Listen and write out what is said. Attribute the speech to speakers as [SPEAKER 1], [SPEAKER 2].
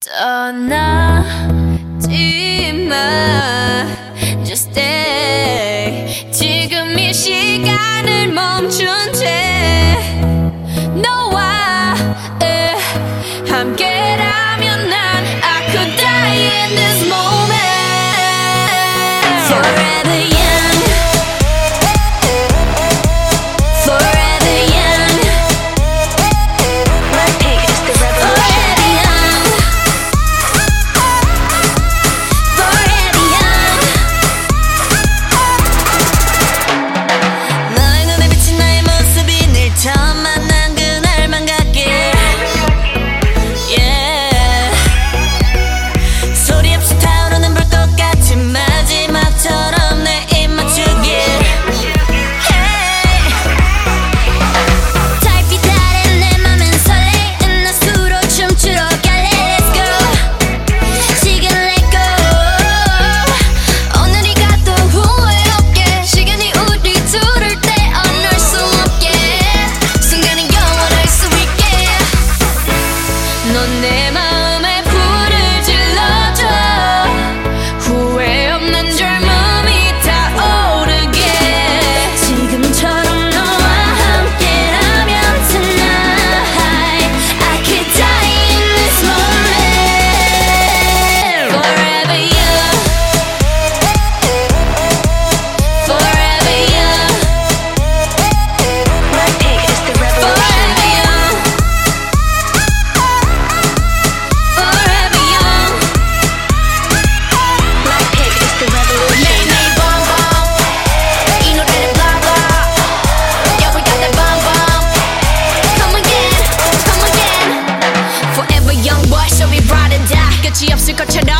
[SPEAKER 1] 떠나지 마 Just stay. 지금 이 시간을 멈춘 채 너와 함께 けまう got
[SPEAKER 2] your